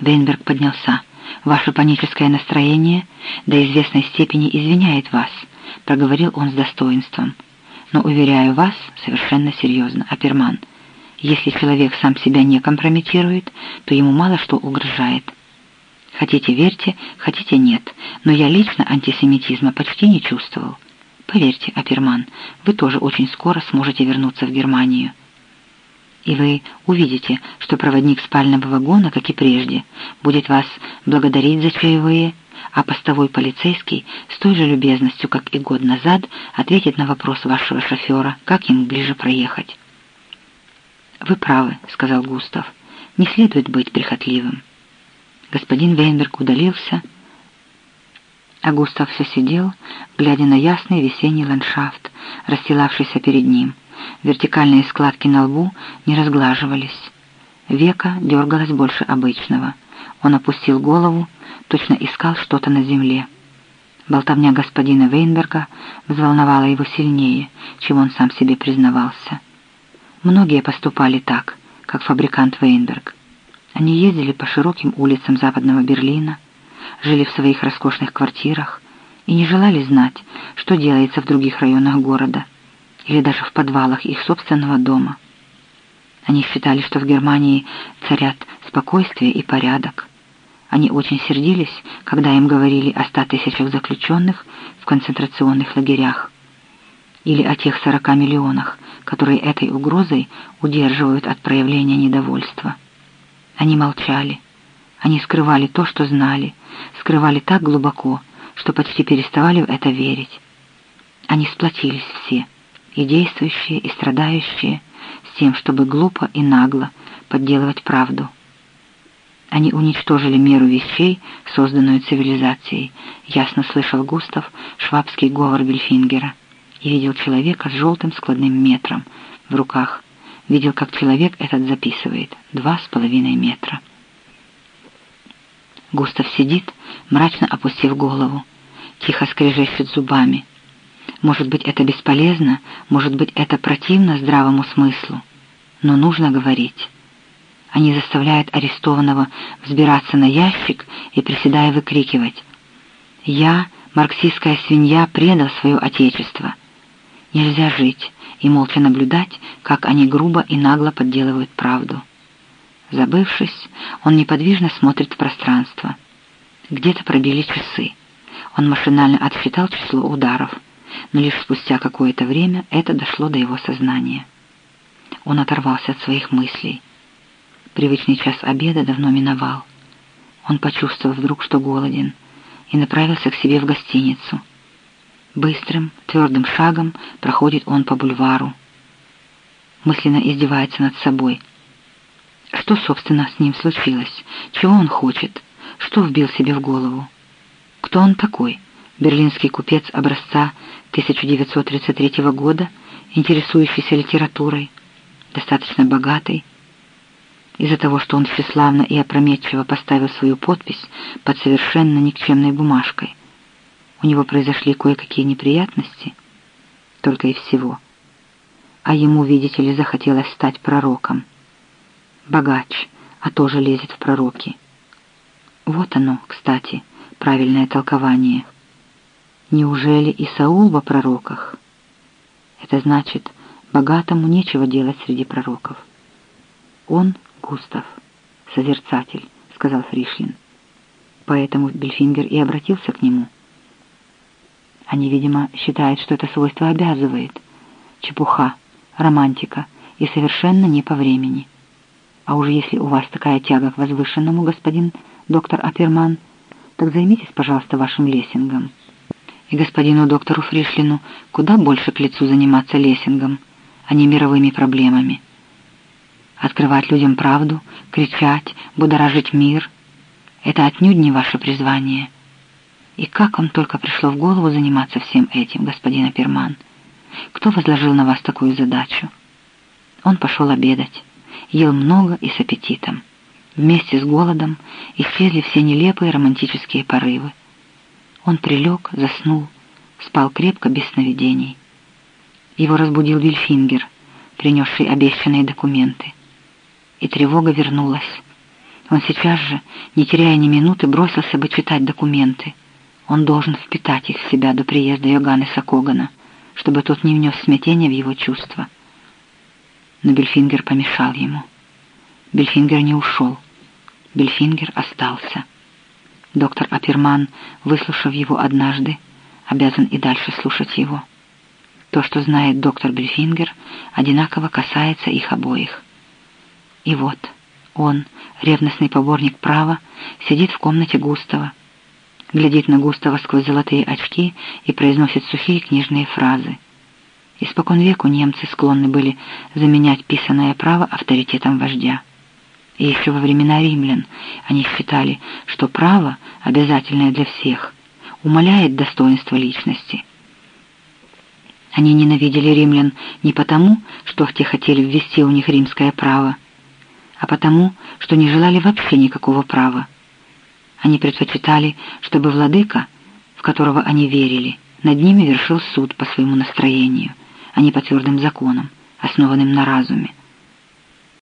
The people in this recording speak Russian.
Вейнберг поднялся. «Ваше паническое настроение до известной степени извиняет вас», — проговорил он с достоинством. «Но, уверяю вас, совершенно серьезно, Аперман, если человек сам себя не компрометирует, то ему мало что угрожает. Хотите верьте, хотите нет, но я лично антисемитизма почти не чувствовал. Поверьте, Аперман, вы тоже очень скоро сможете вернуться в Германию. И вы увидите, что проводник спального вагона, как и прежде, будет вас благодарить за чаевые, а постовой полицейский с той же любезностью, как и год назад, ответит на вопрос вашего шофера, как ему ближе проехать. «Вы правы», — сказал Густав. «Не следует быть прихотливым». Господин Вейнберг удалился, а Густав все сидел, глядя на ясный весенний ландшафт, расстилавшийся перед ним. Вертикальные складки на лбу не разглаживались. Века дергалось больше обычного. Он опустил голову, точно искал что-то на земле. Болтовня господина Вейнберга взволновала его сильнее, чем он сам себе признавался. Многие поступали так, как фабрикант Вейнберг. Они ездили по широким улицам западного Берлина, жили в своих роскошных квартирах и не желали знать, что делается в других районах города или даже в подвалах их собственного дома. Они считали, что в Германии царят спокойствие и порядок. Они очень сердились, когда им говорили о ста тысячах заключенных в концентрационных лагерях или о тех сорока миллионах, которые этой угрозой удерживают от проявления недовольства. Они молчали. Они скрывали то, что знали, скрывали так глубоко, что почти переставали в это верить. Они сплотились все, и действующие, и страдающие, с тем, чтобы глупо и нагло подделывать правду. Они уничтожили меру вещей, созданную цивилизацией, ясно слышал Густав швабский говор Бельфингера, и видел человека с желтым складным метром в руках, видел, как человек этот записывает, два с половиной метра. Густав сидит, мрачно опустив голову, тихо скрежещет зубами. Может быть, это бесполезно, может быть, это противно здравому смыслу, но нужно говорить. Они заставляют арестованного взбираться на ящик и, приседая, выкрикивать «Я, марксистская свинья, предал свое отечество». Нельзя жить и молча наблюдать, как они грубо и нагло подделывают правду. Забывшись, он неподвижно смотрит в пространство. Где-то пробили часы. Он машинально отсчитал число ударов, но лишь спустя какое-то время это дошло до его сознания. Он оторвался от своих мыслей. Привычный час обеда давно миновал. Он почувствовал вдруг, что голоден, и направился к себе в гостиницу. Быстрым, твердым шагом проходит он по бульвару. Мысленно издевается над собой. Что, собственно, с ним случилось? Чего он хочет? Что вбил себе в голову? Кто он такой? Берлинский купец образца 1933 года, интересующийся литературой, достаточно богатый. Из-за того, что он тщеславно и опрометчиво поставил свою подпись под совершенно никчемной бумажкой, у него произошли кое-какие неприятности, только и всего. А ему, видите ли, захотелось стать пророком. Богач, а тоже лезет в пророки. Вот оно, кстати, правильное толкование. Неужели и Саул во пророках? Это значит, богатому нечего делать среди пророков. Он Густав, созерцатель, сказал Фришлин. Поэтому Бельфингер и обратился к нему — они, видимо, считают, что это свойство обязывает. Чепуха, романтика и совершенно не по времени. А уже если у вас такая тяга к возвышенному, господин доктор Аперман, так займитесь, пожалуйста, вашим лессингом. И господину доктору Фришлину куда больше к лицу заниматься лессингом, а не мировыми проблемами. Открывать людям правду, кричать, будоражить мир — это отнюдь не ваше призвание — и как вам только пришло в голову заниматься всем этим, господин Аперман? Кто возложил на вас такую задачу? Он пошел обедать, ел много и с аппетитом. Вместе с голодом исчезли все нелепые романтические порывы. Он прилег, заснул, спал крепко, без сновидений. Его разбудил Вильфингер, принесший обещанные документы. И тревога вернулась. Он сейчас же, не теряя ни минуты, бросился бы читать документы. Он должен впитать их в себя до приезда Йоганнеса Когана, чтобы тот не внес смятения в его чувства. Но Бельфингер помешал ему. Бельфингер не ушел. Бельфингер остался. Доктор Аперман, выслушав его однажды, обязан и дальше слушать его. То, что знает доктор Бельфингер, одинаково касается их обоих. И вот он, ревностный поборник права, сидит в комнате Густава, глядит на Густава сквозь золотые очки и произносит сухие книжные фразы. Испокон веку немцы склонны были заменять писанное право авторитетом вождя. И еще во времена римлян они считали, что право, обязательное для всех, умаляет достоинство личности. Они ненавидели римлян не потому, что те хотели ввести у них римское право, а потому, что не желали вообще никакого права. Они предпочитали, чтобы владыка, в которого они верили, над ними вершил суд по своему настроению, а не по твердым законам, основанным на разуме.